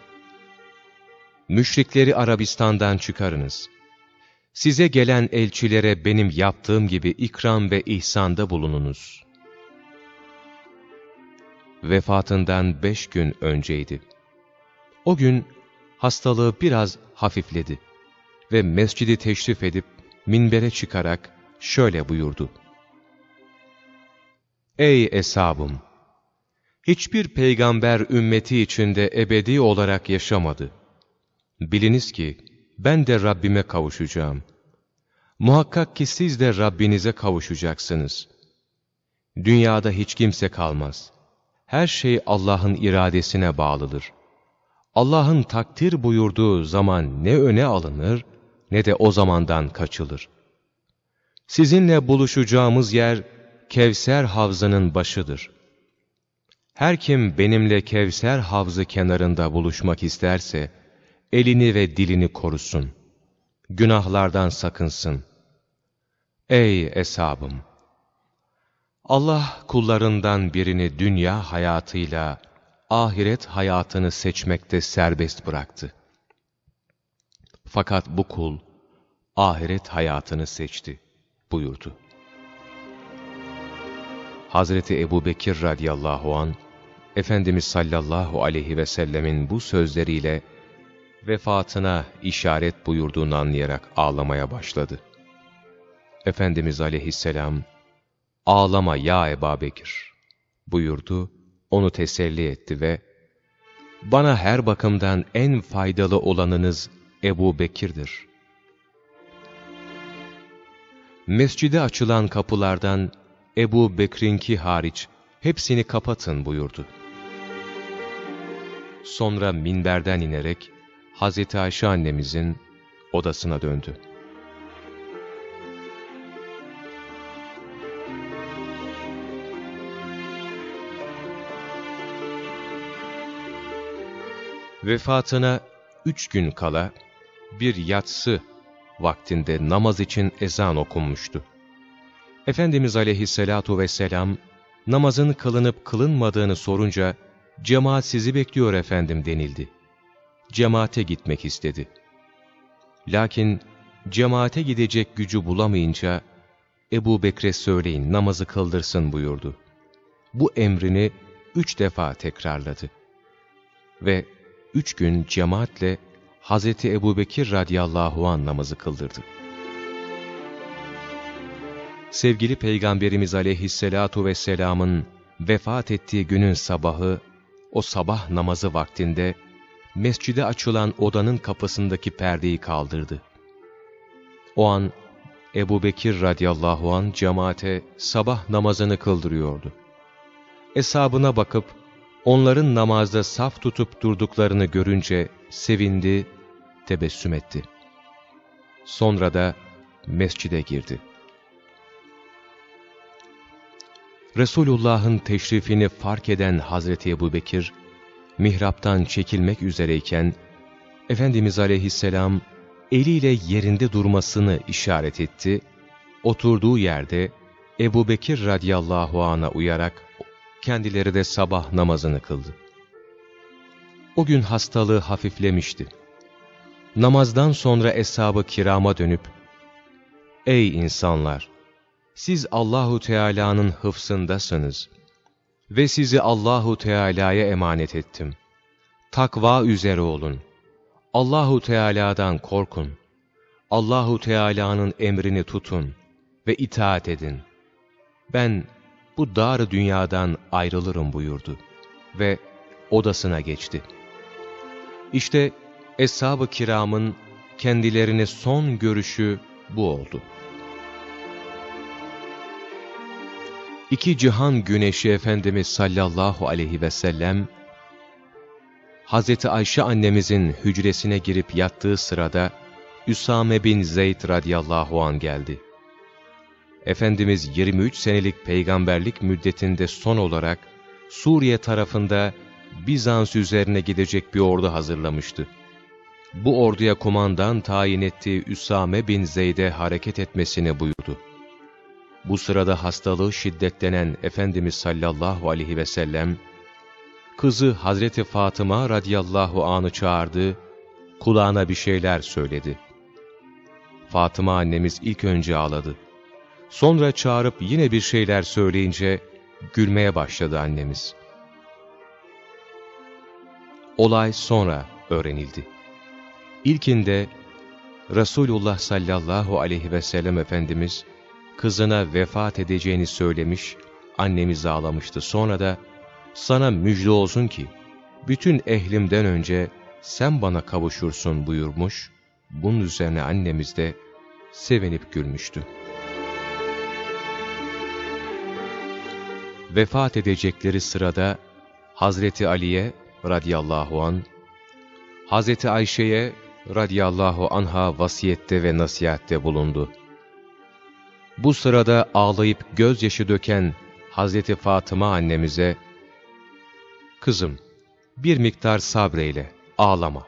Müşrikleri Arabistan'dan çıkarınız. Size gelen elçilere benim yaptığım gibi ikram ve ihsanda bulununuz. Vefatından beş gün önceydi. O gün hastalığı biraz hafifledi ve mescidi teşrif edip minbere çıkarak şöyle buyurdu. Ey eshabım! Hiçbir peygamber ümmeti içinde ebedi olarak yaşamadı. Biliniz ki ben de Rabbime kavuşacağım. Muhakkak ki siz de Rabbinize kavuşacaksınız. Dünyada hiç kimse kalmaz. Her şey Allah'ın iradesine bağlıdır. Allah'ın takdir buyurduğu zaman ne öne alınır ne de o zamandan kaçılır. Sizinle buluşacağımız yer Kevser havzının başıdır. Her kim benimle Kevser havzı kenarında buluşmak isterse, elini ve dilini korusun. Günahlardan sakınsın. Ey eshabım! Allah kullarından birini dünya hayatıyla ahiret hayatını seçmekte serbest bıraktı. Fakat bu kul ahiret hayatını seçti buyurdu. Hazreti Ebu Bekir radıyallahu an Efendimiz sallallahu aleyhi ve sellemin bu sözleriyle vefatına işaret buyurduğunu anlayarak ağlamaya başladı. Efendimiz aleyhisselam, ağlama ya Ebu Bekir buyurdu, onu teselli etti ve bana her bakımdan en faydalı olanınız Ebu Bekir'dir. Mescide açılan kapılardan Ebu Bekrinki hariç hepsini kapatın buyurdu. Sonra minberden inerek Hazreti Ayşe annemizin odasına döndü. Vefatına üç gün kala bir yatsı vaktinde namaz için ezan okunmuştu. Efendimiz aleyhissalatu vesselam namazın kılınıp kılınmadığını sorunca cemaat sizi bekliyor efendim denildi. Cemaate gitmek istedi. Lakin cemaate gidecek gücü bulamayınca Ebu Bekre söyleyin namazı kıldırsın buyurdu. Bu emrini üç defa tekrarladı. Ve üç gün cemaatle Hazreti Ebu Bekir radıyallahu an namazı kıldırdı. Sevgili Peygamberimiz aleyhissalatu vesselamın vefat ettiği günün sabahı, o sabah namazı vaktinde, mescide açılan odanın kapısındaki perdeyi kaldırdı. O an, Ebu Bekir radıyallahu an cemaate sabah namazını kıldırıyordu. Eshabına bakıp, onların namazda saf tutup durduklarını görünce sevindi, tebessüm etti. Sonra da mescide girdi. Resulullah'ın teşrifini fark eden Hazreti Ebu Bekir, mihraptan çekilmek üzereyken, Efendimiz aleyhisselam eliyle yerinde durmasını işaret etti, oturduğu yerde Ebu Bekir radıyallahu an'a uyarak kendileri de sabah namazını kıldı. O gün hastalığı hafiflemişti. Namazdan sonra eshab-ı kirama dönüp, Ey insanlar! Siz Allahu Teala'nın hıfsındasınız ve sizi Allahu Teala'ya emanet ettim. Takva üzere olun. Allahu Teala'dan korkun. Allahu Teala'nın emrini tutun ve itaat edin. Ben bu dar dünyadan ayrılırım buyurdu ve odasına geçti. İşte Eshab-ı Kiram'ın kendilerine son görüşü bu oldu. İki cihan güneşi Efendimiz sallallahu aleyhi ve sellem, Hazreti Ayşe annemizin hücresine girip yattığı sırada Üsame bin Zeyd radıyallahu an geldi. Efendimiz 23 senelik peygamberlik müddetinde son olarak Suriye tarafında Bizans üzerine gidecek bir ordu hazırlamıştı. Bu orduya kumandan tayin ettiği Üsame bin Zeyd'e hareket etmesini buyurdu. Bu sırada hastalığı şiddetlenen Efendimiz sallallahu aleyhi ve sellem, kızı Hazreti Fatıma radıyallahu anı çağırdı, kulağına bir şeyler söyledi. Fatıma annemiz ilk önce ağladı. Sonra çağırıp yine bir şeyler söyleyince gülmeye başladı annemiz. Olay sonra öğrenildi. İlkinde Resulullah sallallahu aleyhi ve sellem Efendimiz kızına vefat edeceğini söylemiş, annemiz ağlamıştı. Sonra da sana müjde olsun ki bütün ehlimden önce sen bana kavuşursun buyurmuş. Bunun üzerine annemiz de sevinip gülmüştü. Vefat edecekleri sırada Hazreti Ali'ye radıyallahu an, Hazreti Ayşe'ye radıyallahu anha vasiyette ve nasihatte bulundu. Bu sırada ağlayıp gözyaşı döken Hazreti Fatıma annemize, Kızım, bir miktar sabreyle, ağlama.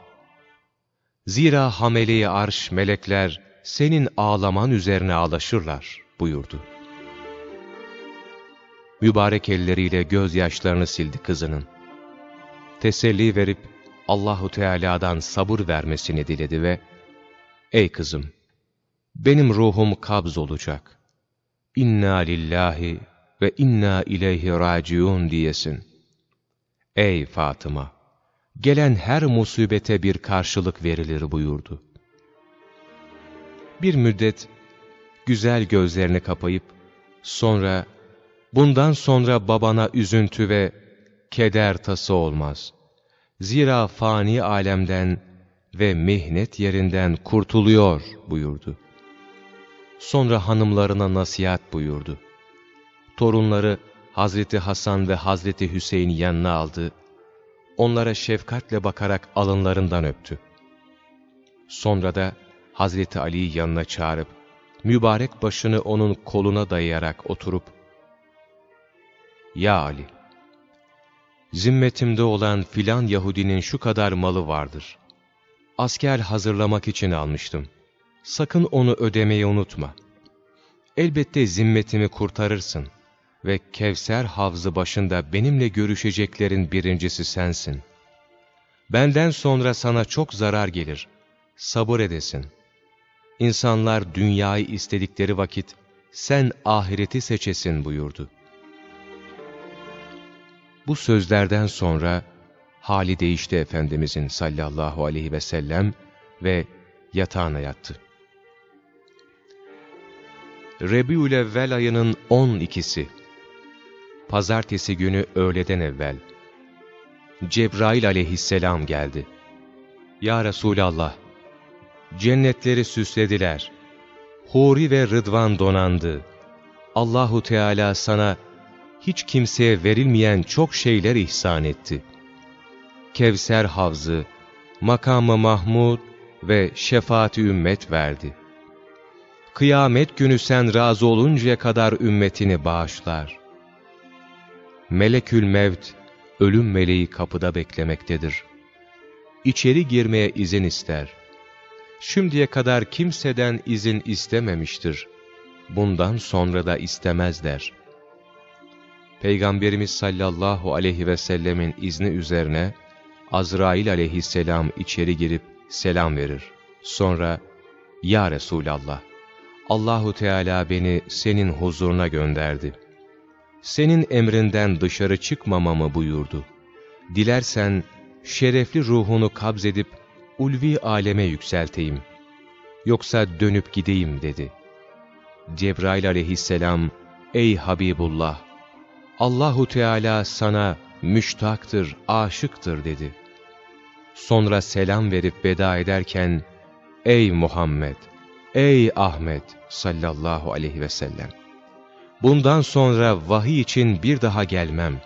Zira hameleyi arş melekler senin ağlaman üzerine ağlaşırlar buyurdu. Mübarek elleriyle gözyaşlarını sildi kızının. Teselli verip Allahu Teala'dan sabır vermesini diledi ve Ey kızım, benim ruhum kabz olacak. İnna lillahi ve inna ileyhi raciun diyesin. Ey Fatıma! Gelen her musibete bir karşılık verilir buyurdu. Bir müddet güzel gözlerini kapayıp sonra bundan sonra babana üzüntü ve keder tası olmaz. Zira fani alemden ve mihnet yerinden kurtuluyor buyurdu. Sonra hanımlarına nasihat buyurdu. Torunları Hazreti Hasan ve Hazreti Hüseyin'i yanına aldı. Onlara şefkatle bakarak alınlarından öptü. Sonra da Hazreti Ali'yi yanına çağırıp, mübarek başını onun koluna dayayarak oturup, ''Ya Ali, zimmetimde olan filan Yahudinin şu kadar malı vardır. Asker hazırlamak için almıştım. Sakın onu ödemeyi unutma. Elbette zimmetimi kurtarırsın.'' ve Kevser havzı başında benimle görüşeceklerin birincisi sensin. Benden sonra sana çok zarar gelir. Sabır edesin. İnsanlar dünyayı istedikleri vakit sen ahireti seçesin buyurdu. Bu sözlerden sonra hali değişti Efendimizin sallallahu aleyhi ve sellem ve yatağına yattı. Rebiülevvel ayının on ikisi pazartesi günü öğleden evvel. Cebrail aleyhisselam geldi. Ya Resulallah, cennetleri süslediler. Huri ve Rıdvan donandı. Allahu Teala sana hiç kimseye verilmeyen çok şeyler ihsan etti. Kevser havzı, makamı Mahmud ve şefaati ümmet verdi. Kıyamet günü sen razı oluncaya kadar ümmetini bağışlar. Melekül Mevt, ölüm meleği kapıda beklemektedir. İçeri girmeye izin ister. Şimdiye kadar kimseden izin istememiştir. Bundan sonra da istemez der. Peygamberimiz sallallahu aleyhi ve sellemin izni üzerine, Azrail aleyhisselam içeri girip selam verir. Sonra, Ya Resulallah, Allahu Teala beni senin huzuruna gönderdi.'' senin emrinden dışarı çıkmamamı buyurdu. Dilersen şerefli ruhunu kabzedip ulvi aleme yükselteyim. Yoksa dönüp gideyim dedi. Cebrail aleyhisselam, ey Habibullah, Allahu Teala sana müştaktır, aşıktır dedi. Sonra selam verip veda ederken, ey Muhammed, ey Ahmet sallallahu aleyhi ve sellem. Bundan sonra vahiy için bir daha gelmem.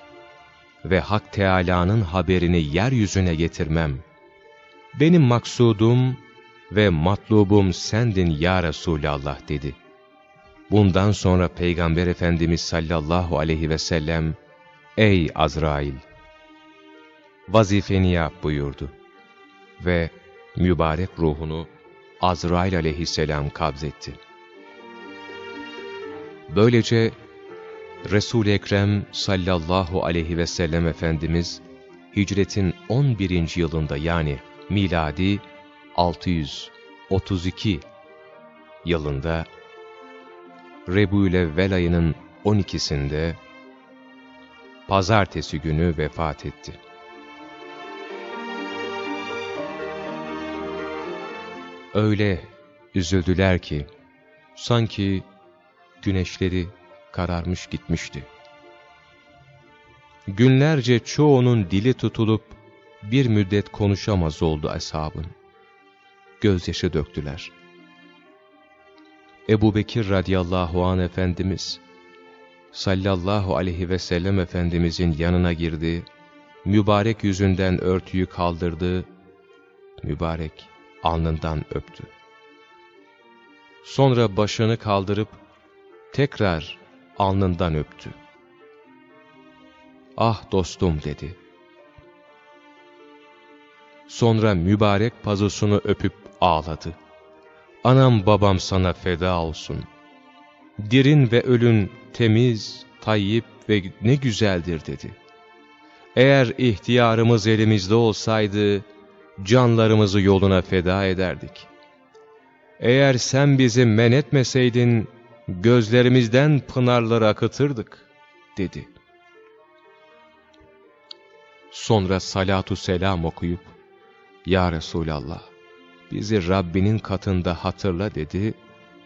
ve Hak Teâlâ'nın haberini yeryüzüne getirmem. Benim maksudum ve matlubum sendin ya Resulallah dedi. Bundan sonra Peygamber Efendimiz sallallahu aleyhi ve sellem, Ey Azrail! Vazifeni yap buyurdu. Ve mübarek ruhunu Azrail aleyhisselam kabzetti. Böylece Resul-i Ekrem sallallahu aleyhi ve sellem Efendimiz hicretin 11. yılında yani miladi 632 yılında Rebû'le ayının 12'sinde pazartesi günü vefat etti. Öyle üzüldüler ki sanki güneşleri kararmış gitmişti. Günlerce çoğunun dili tutulup bir müddet konuşamaz oldu ashabın. Gözyaşı döktüler. Ebu Bekir radıyallahu an Efendimiz, sallallahu aleyhi ve sellem Efendimizin yanına girdi, mübarek yüzünden örtüyü kaldırdı, mübarek alnından öptü. Sonra başını kaldırıp tekrar alnından öptü. Ah dostum dedi. Sonra mübarek pazusunu öpüp ağladı. Anam babam sana feda olsun. Dirin ve ölün temiz, tayyip ve ne güzeldir dedi. Eğer ihtiyarımız elimizde olsaydı, canlarımızı yoluna feda ederdik. Eğer sen bizi men etmeseydin, gözlerimizden pınarları akıtırdık, dedi. Sonra salatu selam okuyup, Ya Resulallah, bizi Rabbinin katında hatırla dedi,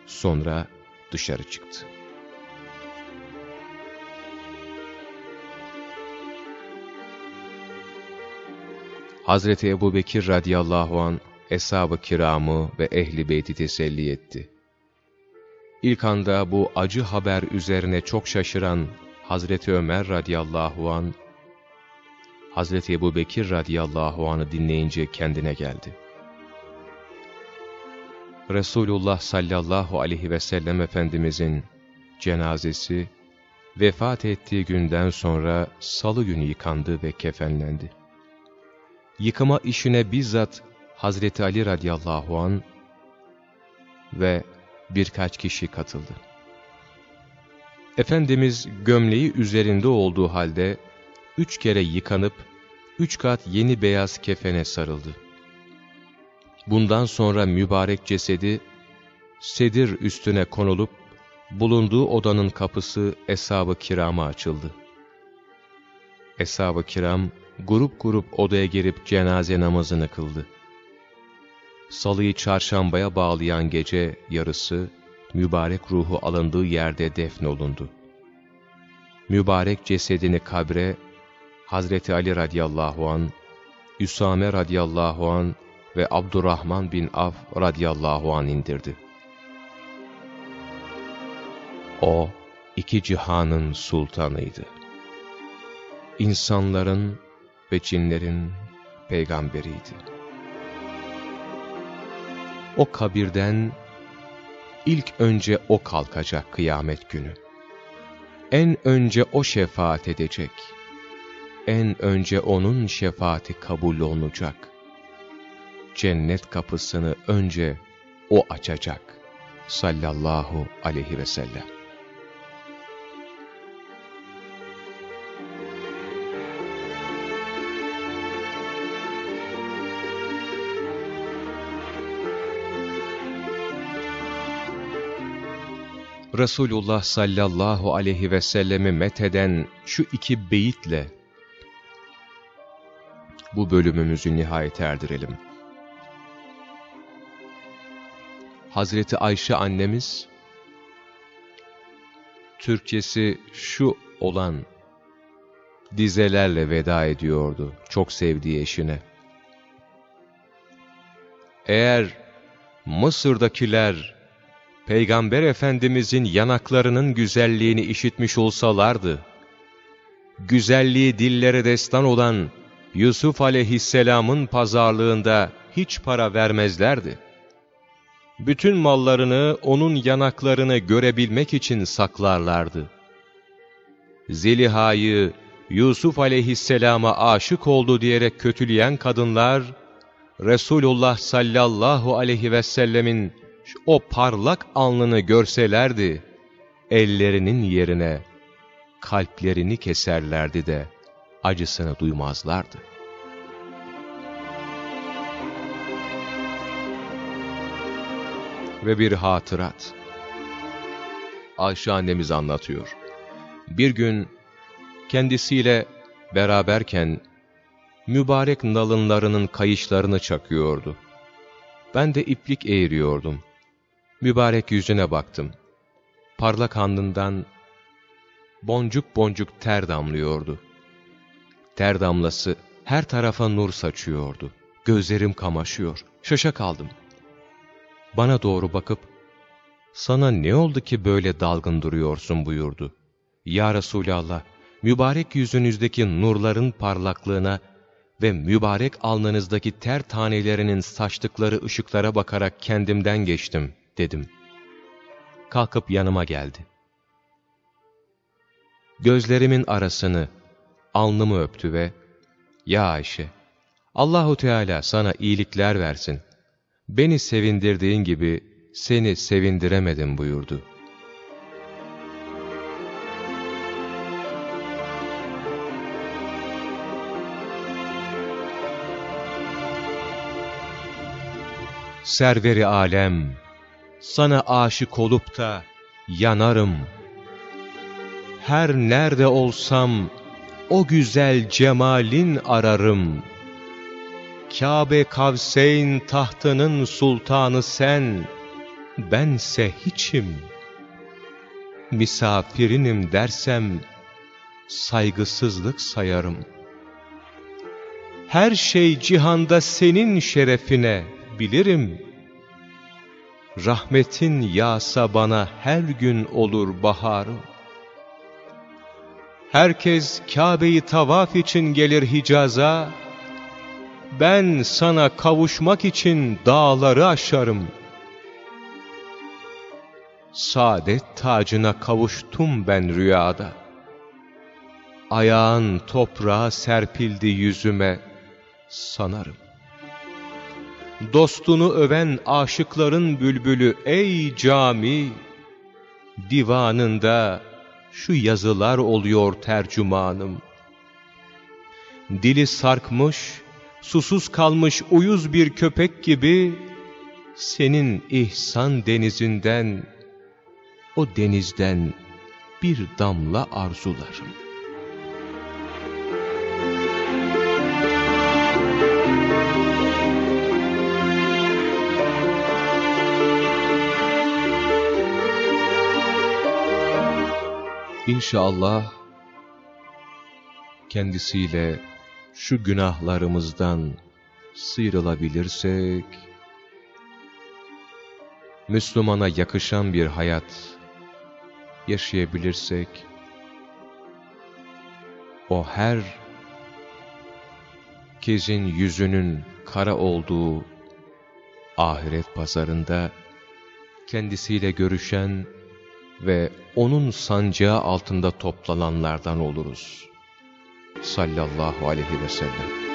sonra dışarı çıktı. Hazreti Ebu Bekir radıyallahu an eshab-ı kiramı ve ehli beyti teselli etti. İlk anda bu acı haber üzerine çok şaşıran Hazreti Ömer radıyallahu an Hazreti Ebu Bekir radıyallahu anı dinleyince kendine geldi. Resulullah sallallahu aleyhi ve sellem Efendimizin cenazesi vefat ettiği günden sonra salı günü yıkandı ve kefenlendi. Yıkama işine bizzat Hazreti Ali radıyallahu an ve birkaç kişi katıldı. Efendimiz gömleği üzerinde olduğu halde üç kere yıkanıp üç kat yeni beyaz kefene sarıldı. Bundan sonra mübarek cesedi sedir üstüne konulup bulunduğu odanın kapısı eshab-ı kirama açıldı. Eshab-ı kiram grup grup odaya girip cenaze namazını kıldı. Salıyı çarşambaya bağlayan gece yarısı mübarek ruhu alındığı yerde defnolundu. Mübarek cesedini kabre Hazreti Ali radıyallahu an, Üsame radıyallahu an ve Abdurrahman bin Af radıyallahu an indirdi. O, iki cihanın sultanıydı. İnsanların ve cinlerin peygamberiydi. O kabirden ilk önce o kalkacak kıyamet günü. En önce o şefaat edecek. En önce onun şefaati kabul olunacak. Cennet kapısını önce o açacak. Sallallahu aleyhi ve sellem. Resulullah sallallahu aleyhi ve sellemi metheden şu iki beyitle bu bölümümüzü nihayet erdirelim. Hazreti Ayşe annemiz, Türkçesi şu olan dizelerle veda ediyordu çok sevdiği eşine. Eğer Mısır'dakiler Peygamber Efendimizin yanaklarının güzelliğini işitmiş olsalardı güzelliği dillere destan olan Yusuf aleyhisselamın pazarlığında hiç para vermezlerdi. Bütün mallarını onun yanaklarını görebilmek için saklarlardı. Zeliha'yı Yusuf aleyhisselama aşık oldu diyerek kötüleyen kadınlar, Resulullah sallallahu aleyhi ve sellemin o parlak alnını görselerdi, ellerinin yerine kalplerini keserlerdi de acısını duymazlardı. Ve bir hatırat. Ayşe annemiz anlatıyor. Bir gün kendisiyle beraberken mübarek nalınlarının kayışlarını çakıyordu. Ben de iplik eğiriyordum. Mübarek yüzüne baktım. Parlak alnından boncuk boncuk ter damlıyordu. Ter damlası her tarafa nur saçıyordu. Gözlerim kamaşıyor. Şaşa kaldım. Bana doğru bakıp, ''Sana ne oldu ki böyle dalgın duruyorsun?'' buyurdu. ''Ya Resulallah, mübarek yüzünüzdeki nurların parlaklığına ve mübarek alnınızdaki ter tanelerinin saçtıkları ışıklara bakarak kendimden geçtim.'' Dedim. Kalkıp yanıma geldi. Gözlerimin arasını, alnımı öptü ve ''Ya Ayşe, Allahu Teala sana iyilikler versin. Beni sevindirdiğin gibi seni sevindiremedim.'' buyurdu. Serveri alem, sana aşık olup da yanarım. Her nerede olsam o güzel cemalin ararım. Kabe Kavseyn tahtının sultanı sen, bense hiçim. Misafirinim dersem, saygısızlık sayarım. Her şey cihanda senin şerefine bilirim. Rahmetin yağsa bana her gün olur baharım. Herkes Kabe'yi tavaf için gelir Hicaz'a, ben sana kavuşmak için dağları aşarım. Saadet tacına kavuştum ben rüyada. Ayağın toprağa serpildi yüzüme sanarım. Dostunu öven aşıkların bülbülü ey cami, divanında şu yazılar oluyor tercümanım. Dili sarkmış, susuz kalmış uyuz bir köpek gibi, senin ihsan denizinden, o denizden bir damla arzularım.'' İnşallah kendisiyle şu günahlarımızdan sıyrılabilirsek, Müslümana yakışan bir hayat yaşayabilirsek, o her kezin yüzünün kara olduğu ahiret pazarında kendisiyle görüşen ve onun sancağı altında toplananlardan oluruz. Sallallahu aleyhi ve sellem.